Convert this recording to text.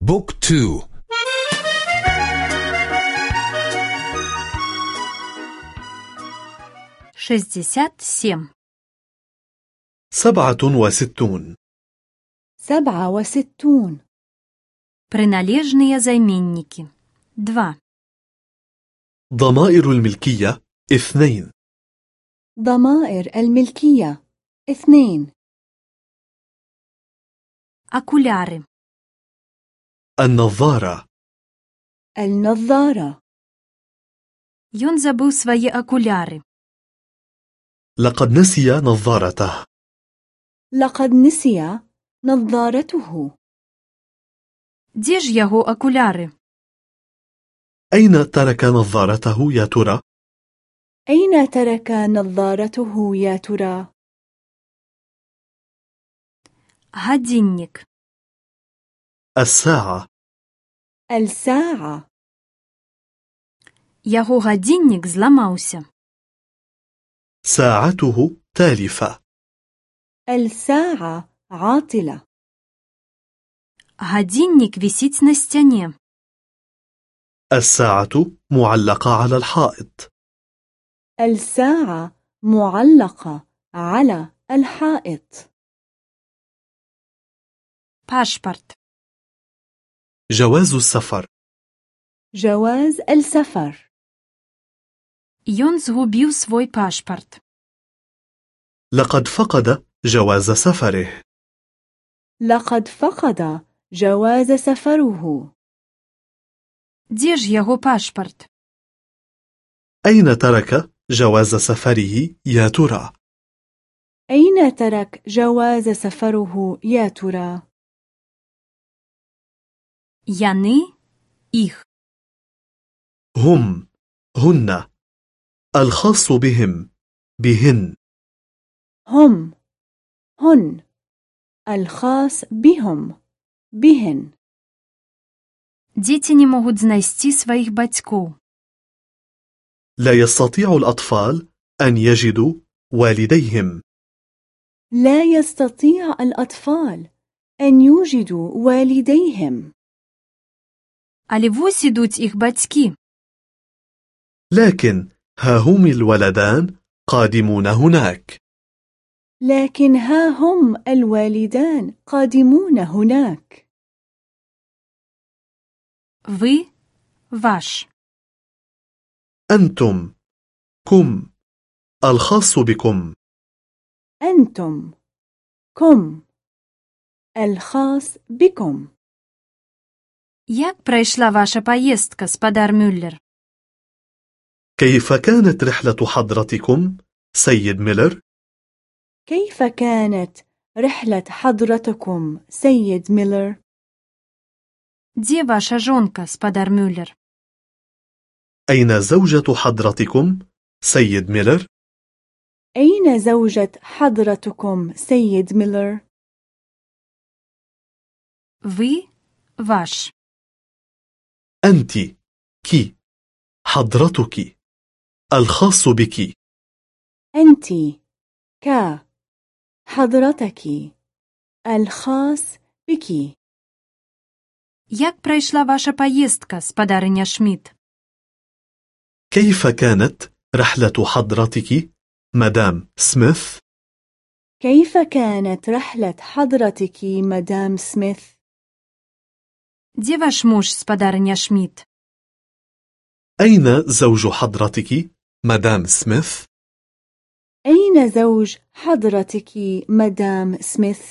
بوك تو шестьдесят семь سبعة وستون سبعة وستون Приналежные заменники. Два. ضمائر الملكية اثنين ضمائر الملكية اثنين Окуляры. النظارة النظارة Ён забыў свае акуляры. لقد نسي نظارته لقد نسي نظارته Дзе ж яго акуляры? أين ترك نظارته يا ترى؟ أين ترك نظارته يا ترى؟ Гадзіннік. الساعة الساعة Яго гадзіннік зламаўся. ساعته تالفة الساعة عاطلة Гадзіннік вісіць на сцяне. الساعة معلقة على الحائط الساعة معلقة على الحائط Пашпарт. جواز السفر جواز السفر Ён згубіў свой пашпарт. لقد فقد جواز سفره لقد فقد جواز سفره Дзе ж яго пашпарт? أين ترك جواز سفره يا ترى؟ أين ترك جواز سفره يا ترى؟ Яны, іх. هم هن الخاص بهم بهن هم هن الخاص بهم بهن Дзеці не могуць знайсці сваіх бацькоў. لا يستطيع الأطفال أن يجدوا والديهم لا يستطيع الأطفال أن يوجدوا والديهم Але вось ідуць іх бацькі. لكن ها هم الولدان قادمون هناك لكن ها هم الوالدان قادمون هناك Ви, ваш. أنتم كم الخاص بكم أنتم كم الخاص بكم Як прайшла ваша паездка, спадар Мюллер? كيف كانت رحلة حضرتكم سيد ميلر؟ كيف كانت رحلة حضرتكم سيد ميلر؟ Дзе ваша жонка, спадар Мюллер? أين زوجة حضرتكم سيد ميلر؟ أين زوجة حضرتكم سيد ميلر؟ Ви, ваш. أنت كي حضرتك الخاص بك أنت ك حضرتك الخاص بك Як прайшла ваша паездка, спадарыня Шмидт? كيف كانت رحلة حضرتك مدام سميث؟ كيف كانت رحلة حضرتك مدام سميث؟ Дзе ваш муж, спадарыня Шмидт? أين زوج حضرتك مدام سميث؟ أين زوج حضرتك مدام سميث؟